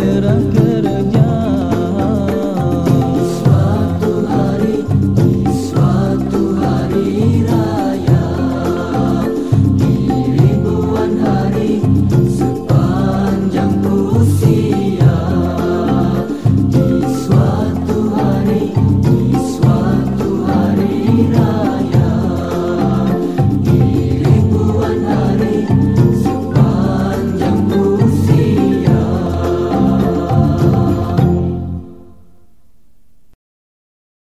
Terima kasih.